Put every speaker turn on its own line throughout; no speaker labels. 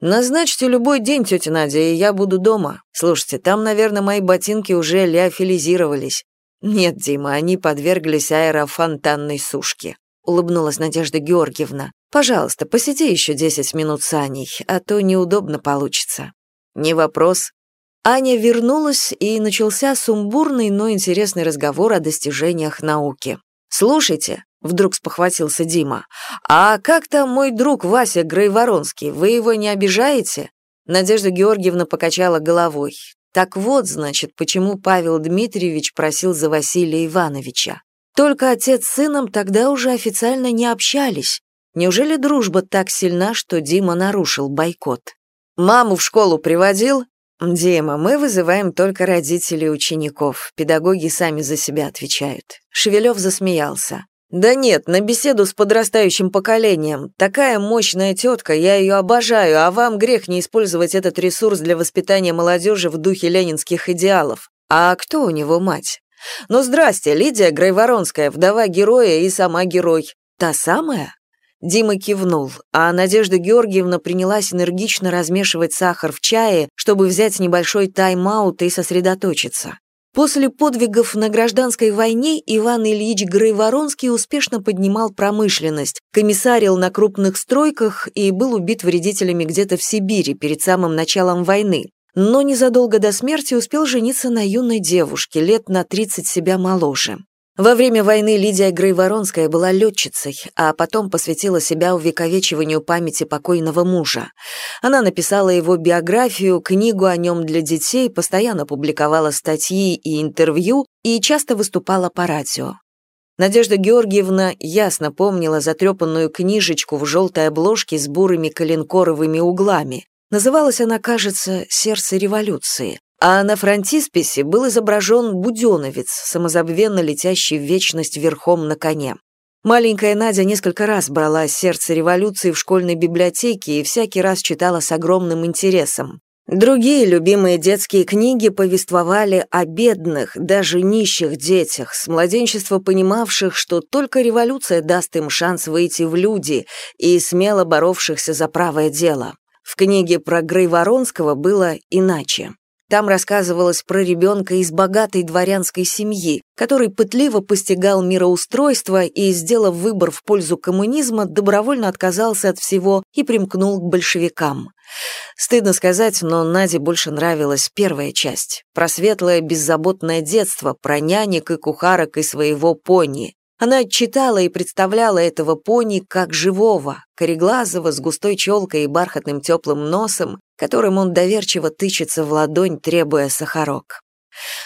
«Назначьте любой день, тетя Надя, и я буду дома. Слушайте, там, наверное, мои ботинки уже леофилизировались». «Нет, Дима, они подверглись аэрофонтанной сушке», — улыбнулась Надежда Георгиевна. «Пожалуйста, посиди еще десять минут с Аней, а то неудобно получится». «Не вопрос». Аня вернулась, и начался сумбурный, но интересный разговор о достижениях науки. «Слушайте», — вдруг спохватился Дима, «а как там мой друг Вася Грейворонский, вы его не обижаете?» Надежда Георгиевна покачала головой. Так вот, значит, почему Павел Дмитриевич просил за Василия Ивановича. Только отец с сыном тогда уже официально не общались. Неужели дружба так сильна, что Дима нарушил бойкот? «Маму в школу приводил?» «Дима, мы вызываем только родителей учеников. Педагоги сами за себя отвечают». Шевелев засмеялся. «Да нет, на беседу с подрастающим поколением. Такая мощная тетка, я ее обожаю, а вам грех не использовать этот ресурс для воспитания молодежи в духе ленинских идеалов. А кто у него мать? Ну, здрасте, Лидия Грайворонская, вдова героя и сама герой. Та самая?» Дима кивнул, а Надежда Георгиевна принялась энергично размешивать сахар в чае, чтобы взять небольшой тайм-аут и сосредоточиться. После подвигов на гражданской войне Иван Ильич Грейворонский успешно поднимал промышленность, комиссарил на крупных стройках и был убит вредителями где-то в Сибири перед самым началом войны. Но незадолго до смерти успел жениться на юной девушке, лет на 30 себя моложе. Во время войны Лидия Грейворонская была летчицей, а потом посвятила себя увековечиванию памяти покойного мужа. Она написала его биографию, книгу о нем для детей, постоянно публиковала статьи и интервью и часто выступала по радио. Надежда Георгиевна ясно помнила затрепанную книжечку в желтой обложке с бурыми коленкоровыми углами. Называлась она, кажется, «Сердце революции» а на фронтисписе был изображен буденовец, самозабвенно летящий в вечность верхом на коне. Маленькая Надя несколько раз брала сердце революции в школьной библиотеке и всякий раз читала с огромным интересом. Другие любимые детские книги повествовали о бедных, даже нищих детях, с младенчества понимавших, что только революция даст им шанс выйти в люди и смело боровшихся за правое дело. В книге про Грейворонского было иначе. Там рассказывалось про ребенка из богатой дворянской семьи, который пытливо постигал мироустройство и, сделав выбор в пользу коммунизма, добровольно отказался от всего и примкнул к большевикам. Стыдно сказать, но Наде больше нравилась первая часть, про светлое беззаботное детство, про нянек и кухарок и своего пони. Она читала и представляла этого пони как живого, кореглазого, с густой челкой и бархатным теплым носом, которым он доверчиво тычется в ладонь, требуя сахарок.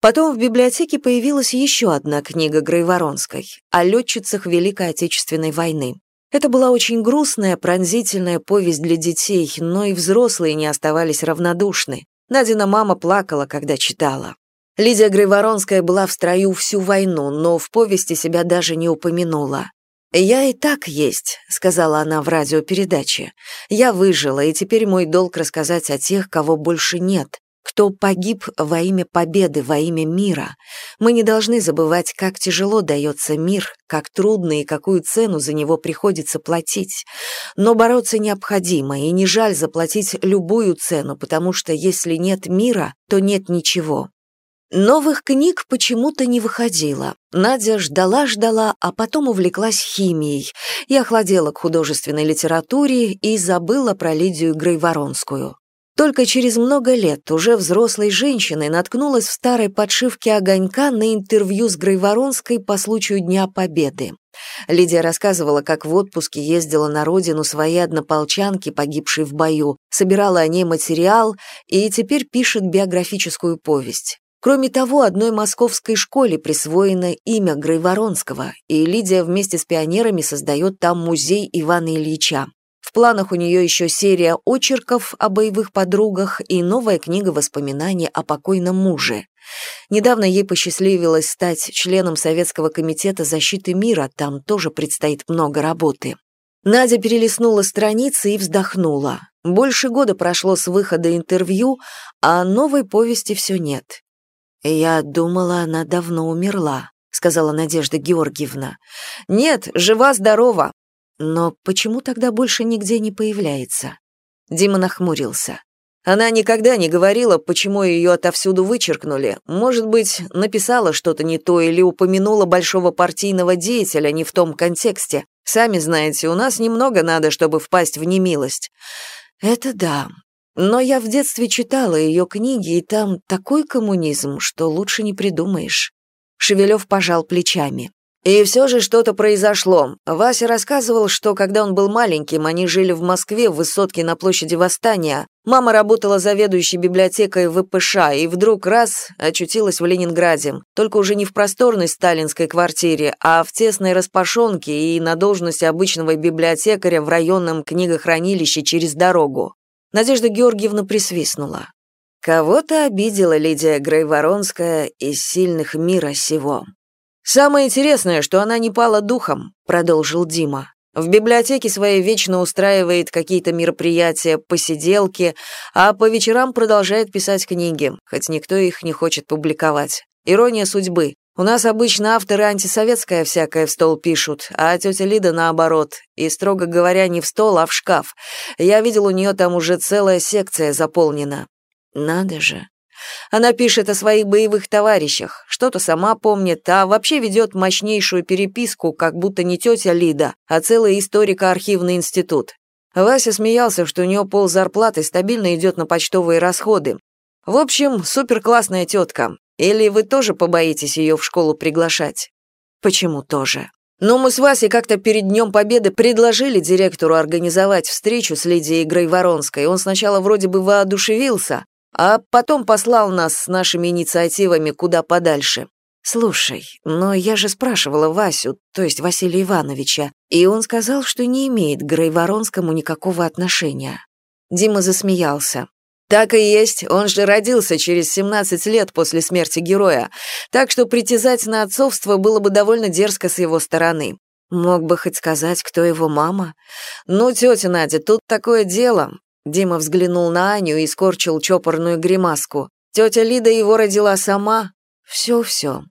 Потом в библиотеке появилась еще одна книга Грейворонской о летчицах Великой Отечественной войны. Это была очень грустная, пронзительная повесть для детей, но и взрослые не оставались равнодушны. Надина мама плакала, когда читала. Лидия Грейворонская была в строю всю войну, но в повести себя даже не упомянула. «Я и так есть», — сказала она в радиопередаче. «Я выжила, и теперь мой долг рассказать о тех, кого больше нет, кто погиб во имя победы, во имя мира. Мы не должны забывать, как тяжело дается мир, как трудно и какую цену за него приходится платить. Но бороться необходимо, и не жаль заплатить любую цену, потому что если нет мира, то нет ничего. Новых книг почему-то не выходило. Надя ждала-ждала, а потом увлеклась химией и охладела к художественной литературе и забыла про Лидию Грейворонскую. Только через много лет уже взрослой женщиной наткнулась в старой подшивке «Огонька» на интервью с Грейворонской по случаю Дня Победы. Лидия рассказывала, как в отпуске ездила на родину своей однополчанки, погибшей в бою, собирала о ней материал и теперь пишет биографическую повесть. Кроме того, одной московской школе присвоено имя Грейворонского, и Лидия вместе с пионерами создает там музей Ивана Ильича. В планах у нее еще серия очерков о боевых подругах и новая книга воспоминаний о покойном муже. Недавно ей посчастливилось стать членом Советского комитета защиты мира, там тоже предстоит много работы. Надя перелистнула страницы и вздохнула. Больше года прошло с выхода интервью, а новой повести все нет. «Я думала, она давно умерла», — сказала Надежда Георгиевна. «Нет, жива-здорова». «Но почему тогда больше нигде не появляется?» Дима нахмурился. Она никогда не говорила, почему ее отовсюду вычеркнули. Может быть, написала что-то не то или упомянула большого партийного деятеля не в том контексте. Сами знаете, у нас немного надо, чтобы впасть в немилость. Это да. Но я в детстве читала ее книги, и там такой коммунизм, что лучше не придумаешь. Шевелев пожал плечами. И все же что-то произошло. Вася рассказывал, что когда он был маленьким, они жили в Москве в высотке на площади Восстания. Мама работала заведующей библиотекой ВПШ и вдруг раз очутилась в Ленинграде. Только уже не в просторной сталинской квартире, а в тесной распашонке и на должности обычного библиотекаря в районном книгохранилище через дорогу. Надежда Георгиевна присвистнула. Кого-то обидела Лидия Грейворонская из сильных мира сего. «Самое интересное, что она не пала духом», — продолжил Дима. В библиотеке своей вечно устраивает какие-то мероприятия, посиделки, а по вечерам продолжает писать книги, хоть никто их не хочет публиковать. Ирония судьбы. У нас обычно авторы антисоветское всякое в стол пишут, а тетя Лида наоборот. И, строго говоря, не в стол, а в шкаф. Я видел, у нее там уже целая секция заполнена. Надо же. Она пишет о своих боевых товарищах, что-то сама помнит, а вообще ведет мощнейшую переписку, как будто не тетя Лида, а целый историко-архивный институт. Вася смеялся, что у нее пол зарплаты стабильно идет на почтовые расходы. В общем, суперклассная тетка. Или вы тоже побоитесь ее в школу приглашать? Почему тоже? Но мы с Васей как-то перед Днем Победы предложили директору организовать встречу с Лидией Грейворонской. Он сначала вроде бы воодушевился, а потом послал нас с нашими инициативами куда подальше. Слушай, но я же спрашивала Васю, то есть Василия Ивановича, и он сказал, что не имеет к Грейворонскому никакого отношения. Дима засмеялся. Так и есть, он же родился через 17 лет после смерти героя, так что притязать на отцовство было бы довольно дерзко с его стороны. Мог бы хоть сказать, кто его мама. Ну, тетя Надя, тут такое дело. Дима взглянул на Аню и скорчил чопорную гримаску. Тетя Лида его родила сама. Все-все.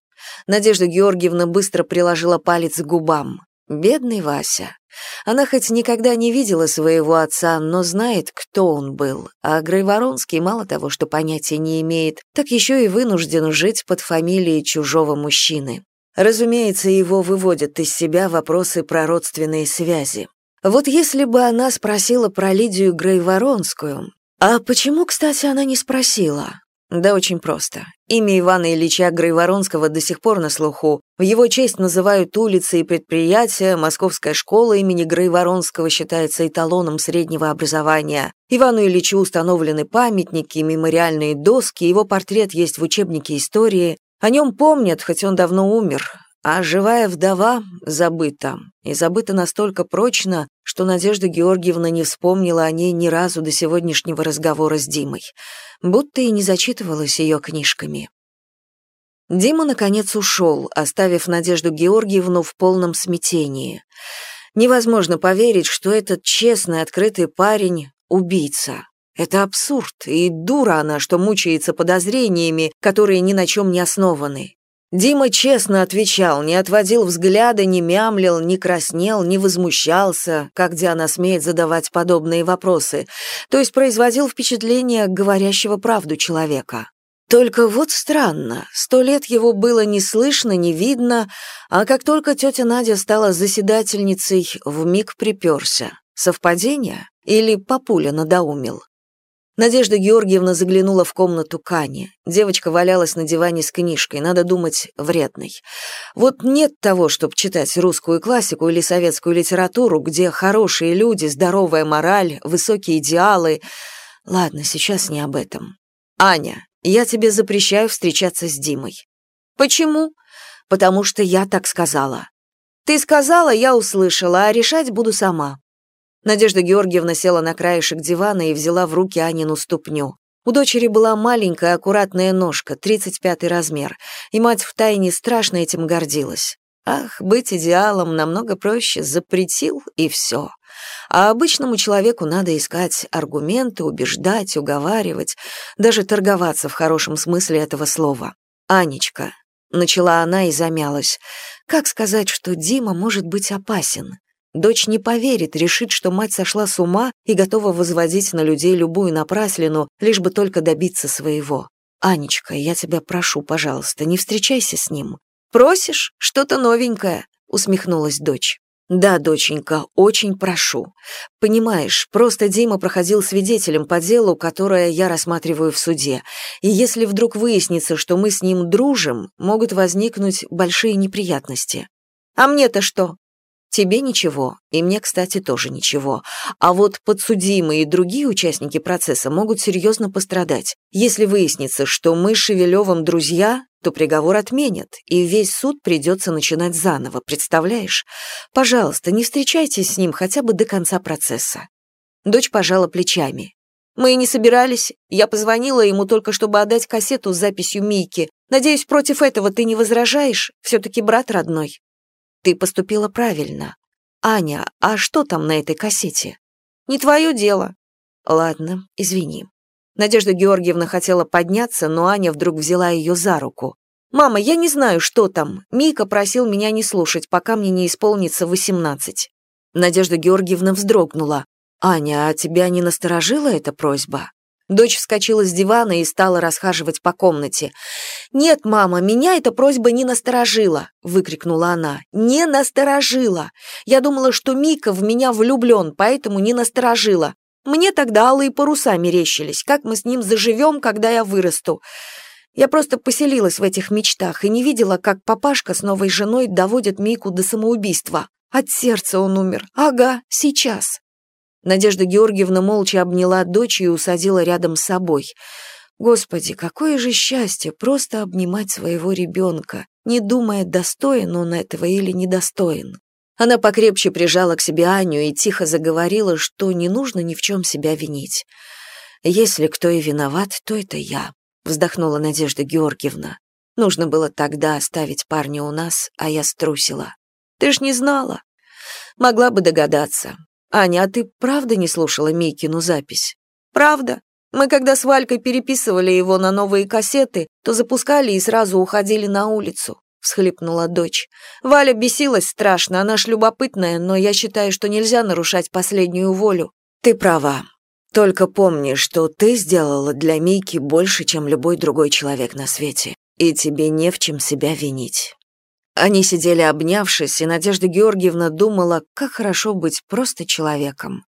Надежда Георгиевна быстро приложила палец к губам. Бедный Вася. Она хоть никогда не видела своего отца, но знает, кто он был. А Грейворонский мало того, что понятия не имеет, так еще и вынужден жить под фамилией чужого мужчины. Разумеется, его выводят из себя вопросы про родственные связи. Вот если бы она спросила про Лидию Грейворонскую... А почему, кстати, она не спросила? Да очень просто. Имя Ивана Ильича Грейворонского до сих пор на слуху. В его честь называют улицы и предприятия, Московская школа имени Грейворонского считается эталоном среднего образования. Ивану Ильичу установлены памятники, мемориальные доски, его портрет есть в учебнике истории. О нем помнят, хоть он давно умер, а живая вдова забыта, и забыта настолько прочно, что Надежда Георгиевна не вспомнила о ней ни разу до сегодняшнего разговора с Димой, будто и не зачитывалась ее книжками. Дима, наконец, ушел, оставив Надежду Георгиевну в полном смятении. Невозможно поверить, что этот честный, открытый парень — убийца. Это абсурд, и дура она, что мучается подозрениями, которые ни на чем не основаны. Дима честно отвечал, не отводил взгляда, не мямлил, не краснел, не возмущался, как Диана смеет задавать подобные вопросы, то есть производил впечатление говорящего правду человека. Только вот странно, сто лет его было не слышно, не видно, а как только тетя Надя стала заседательницей, вмиг приперся. Совпадение? Или папуля надоумил? Надежда Георгиевна заглянула в комнату Кани. Девочка валялась на диване с книжкой, надо думать, вредной. Вот нет того, чтобы читать русскую классику или советскую литературу, где хорошие люди, здоровая мораль, высокие идеалы. Ладно, сейчас не об этом. Аня, я тебе запрещаю встречаться с Димой. Почему? Потому что я так сказала. Ты сказала, я услышала, а решать буду сама. Надежда Георгиевна села на краешек дивана и взяла в руки Анину ступню. У дочери была маленькая аккуратная ножка, 35 размер, и мать втайне страшно этим гордилась. Ах, быть идеалом намного проще, запретил и все. А обычному человеку надо искать аргументы, убеждать, уговаривать, даже торговаться в хорошем смысле этого слова. «Анечка», — начала она и замялась, — «как сказать, что Дима может быть опасен? Дочь не поверит, решит, что мать сошла с ума и готова возводить на людей любую напраслину, лишь бы только добиться своего. «Анечка, я тебя прошу, пожалуйста, не встречайся с ним». «Просишь? Что-то новенькое», — усмехнулась дочь. «Да, доченька, очень прошу. Понимаешь, просто Дима проходил свидетелем по делу, которое я рассматриваю в суде, и если вдруг выяснится, что мы с ним дружим, могут возникнуть большие неприятности». «А мне-то что?» Тебе ничего, и мне, кстати, тоже ничего. А вот подсудимые и другие участники процесса могут серьезно пострадать. Если выяснится, что мы с Шевелевым друзья, то приговор отменят, и весь суд придется начинать заново, представляешь? Пожалуйста, не встречайтесь с ним хотя бы до конца процесса». Дочь пожала плечами. «Мы и не собирались. Я позвонила ему только, чтобы отдать кассету с записью Мийки. Надеюсь, против этого ты не возражаешь? Все-таки брат родной». Ты поступила правильно. Аня, а что там на этой кассете? Не твое дело. Ладно, извини. Надежда Георгиевна хотела подняться, но Аня вдруг взяла ее за руку. «Мама, я не знаю, что там. Мика просил меня не слушать, пока мне не исполнится восемнадцать». Надежда Георгиевна вздрогнула. «Аня, а тебя не насторожила эта просьба?» Дочь вскочила с дивана и стала расхаживать по комнате. «Нет, мама, меня эта просьба не насторожила!» — выкрикнула она. «Не насторожила! Я думала, что Мика в меня влюблен, поэтому не насторожила. Мне тогда алые паруса мерещились, как мы с ним заживем, когда я вырасту. Я просто поселилась в этих мечтах и не видела, как папашка с новой женой доводит Мику до самоубийства. От сердца он умер. Ага, сейчас. Надежда Георгиевна молча обняла дочь и усадила рядом с собой. Господи, какое же счастье просто обнимать своего ребенка, не думая, достоин он этого или недостоин. Она покрепче прижала к себе Аню и тихо заговорила, что не нужно ни в чем себя винить. «Если кто и виноват, то это я», — вздохнула Надежда Георгиевна. «Нужно было тогда оставить парня у нас, а я струсила. Ты ж не знала. Могла бы догадаться. «Аня, а ты правда не слушала Микину запись?» «Правда. Мы когда с Валькой переписывали его на новые кассеты, то запускали и сразу уходили на улицу», — всхлипнула дочь. «Валя бесилась страшно, она ж любопытная, но я считаю, что нельзя нарушать последнюю волю». «Ты права. Только помни, что ты сделала для Мики больше, чем любой другой человек на свете, и тебе не в чем себя винить». Они сидели обнявшись, и Надежда Георгиевна думала, как хорошо быть просто человеком.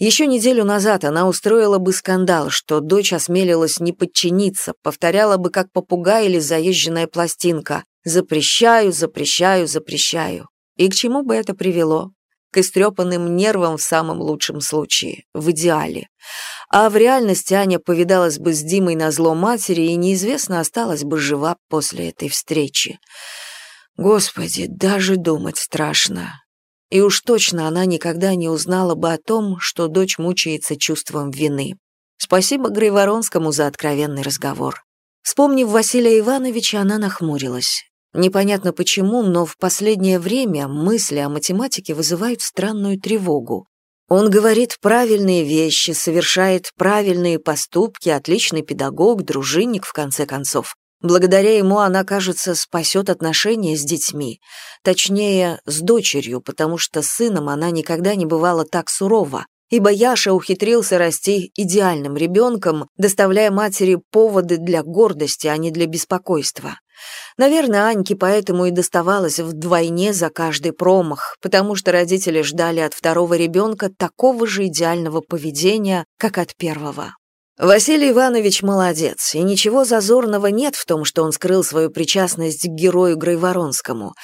Еще неделю назад она устроила бы скандал, что дочь осмелилась не подчиниться, повторяла бы как попугай или заезженная пластинка «запрещаю, запрещаю, запрещаю». И к чему бы это привело? К истрепанным нервам в самом лучшем случае, в идеале. А в реальности Аня повидалась бы с Димой на зло матери и неизвестно осталась бы жива после этой встречи. Господи, даже думать страшно. И уж точно она никогда не узнала бы о том, что дочь мучается чувством вины. Спасибо Грейворонскому за откровенный разговор. Вспомнив Василия Ивановича, она нахмурилась. Непонятно почему, но в последнее время мысли о математике вызывают странную тревогу. Он говорит правильные вещи, совершает правильные поступки, отличный педагог, дружинник, в конце концов. Благодаря ему она, кажется, спасет отношения с детьми, точнее, с дочерью, потому что с сыном она никогда не бывала так сурова, ибо Яша ухитрился расти идеальным ребенком, доставляя матери поводы для гордости, а не для беспокойства. Наверное, Аньке поэтому и доставалось вдвойне за каждый промах, потому что родители ждали от второго ребенка такого же идеального поведения, как от первого. Василий Иванович молодец, и ничего зазорного нет в том, что он скрыл свою причастность к герою Грайворонскому.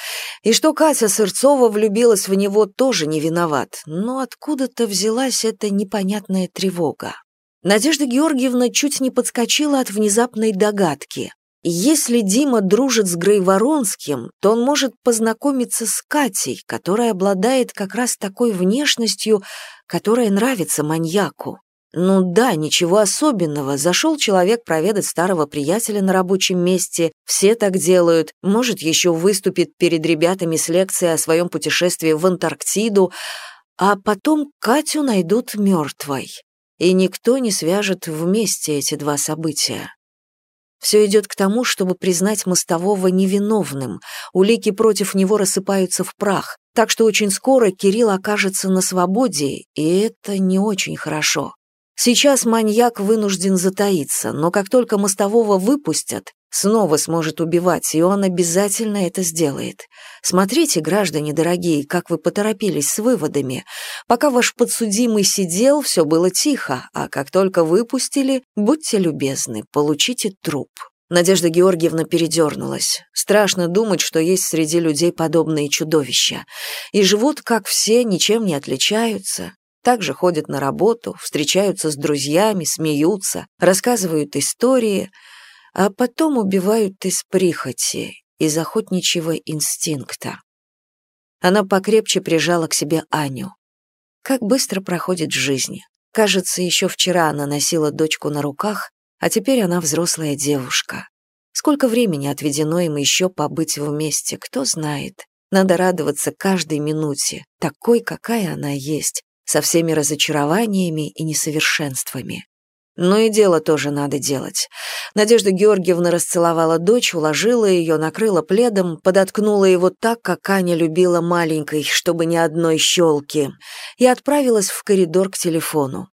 И что Катя Сырцова влюбилась в него, тоже не виноват, но откуда-то взялась эта непонятная тревога. Надежда Георгиевна чуть не подскочила от внезапной догадки. Если Дима дружит с Грейворонским, то он может познакомиться с Катей, которая обладает как раз такой внешностью, которая нравится маньяку. Ну да, ничего особенного. Зашел человек проведать старого приятеля на рабочем месте. Все так делают. Может, еще выступит перед ребятами с лекцией о своем путешествии в Антарктиду. А потом Катю найдут мертвой. И никто не свяжет вместе эти два события. Все идет к тому, чтобы признать мостового невиновным. Улики против него рассыпаются в прах. Так что очень скоро Кирилл окажется на свободе, и это не очень хорошо. Сейчас маньяк вынужден затаиться, но как только мостового выпустят, снова сможет убивать, и он обязательно это сделает. Смотрите, граждане дорогие, как вы поторопились с выводами. Пока ваш подсудимый сидел, все было тихо, а как только выпустили, будьте любезны, получите труп. Надежда Георгиевна передернулась. Страшно думать, что есть среди людей подобные чудовища. И живут, как все, ничем не отличаются, также ходят на работу, встречаются с друзьями, смеются, рассказывают истории, а потом убивают из прихоти, из охотничьего инстинкта. Она покрепче прижала к себе Аню. Как быстро проходит жизнь. Кажется, еще вчера она носила дочку на руках, а теперь она взрослая девушка. Сколько времени отведено им еще побыть вместе, кто знает. Надо радоваться каждой минуте, такой, какая она есть, со всеми разочарованиями и несовершенствами. Но и дело тоже надо делать. Надежда Георгиевна расцеловала дочь, уложила ее, накрыла пледом, подоткнула его так, как Аня любила маленькой, чтобы ни одной щелки, и отправилась в коридор к телефону.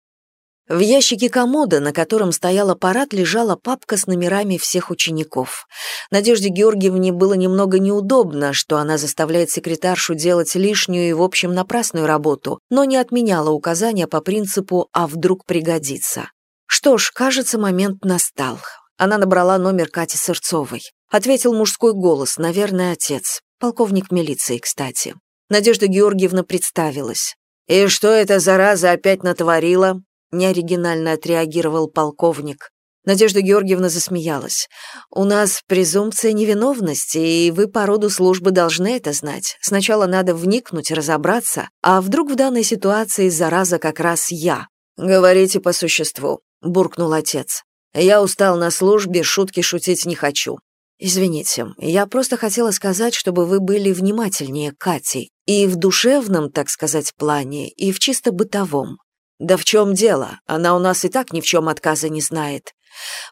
В ящике комода, на котором стоял аппарат, лежала папка с номерами всех учеников. Надежде Георгиевне было немного неудобно, что она заставляет секретаршу делать лишнюю и, в общем, напрасную работу, но не отменяла указания по принципу «а вдруг пригодится». Что ж, кажется, момент настал. Она набрала номер Кати Сырцовой. Ответил мужской голос, наверное, отец. Полковник милиции, кстати. Надежда Георгиевна представилась. «И что эта зараза опять натворила?» Неоригинально отреагировал полковник. Надежда Георгиевна засмеялась. «У нас презумпция невиновности, и вы по роду службы должны это знать. Сначала надо вникнуть, разобраться, а вдруг в данной ситуации зараза как раз я?» «Говорите по существу», — буркнул отец. «Я устал на службе, шутки шутить не хочу. Извините, я просто хотела сказать, чтобы вы были внимательнее к Кате, и в душевном, так сказать, плане, и в чисто бытовом. Да в чем дело? Она у нас и так ни в чем отказа не знает.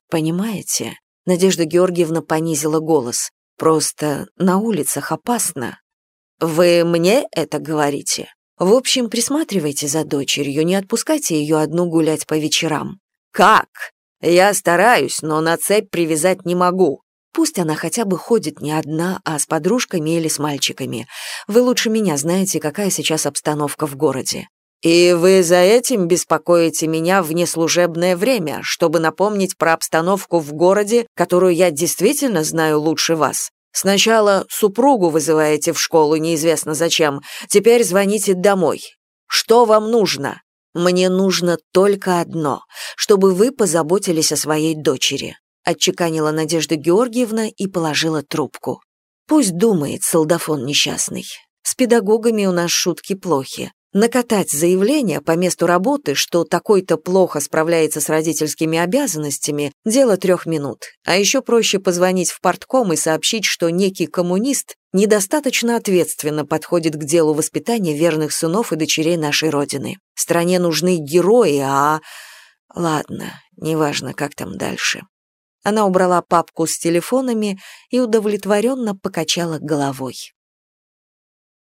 Понимаете? Надежда Георгиевна понизила голос. Просто на улицах опасно. Вы мне это говорите? В общем, присматривайте за дочерью, не отпускайте ее одну гулять по вечерам. Как? Я стараюсь, но на цепь привязать не могу. Пусть она хотя бы ходит не одна, а с подружками или с мальчиками. Вы лучше меня знаете, какая сейчас обстановка в городе. «И вы за этим беспокоите меня в неслужебное время, чтобы напомнить про обстановку в городе, которую я действительно знаю лучше вас. Сначала супругу вызываете в школу неизвестно зачем, теперь звоните домой. Что вам нужно? Мне нужно только одно, чтобы вы позаботились о своей дочери», отчеканила Надежда Георгиевна и положила трубку. «Пусть думает, солдафон несчастный. С педагогами у нас шутки плохи. Накатать заявление по месту работы, что такой-то плохо справляется с родительскими обязанностями, дело трех минут. А еще проще позвонить в портком и сообщить, что некий коммунист недостаточно ответственно подходит к делу воспитания верных сынов и дочерей нашей Родины. Стране нужны герои, а... Ладно, неважно, как там дальше. Она убрала папку с телефонами и удовлетворенно покачала головой.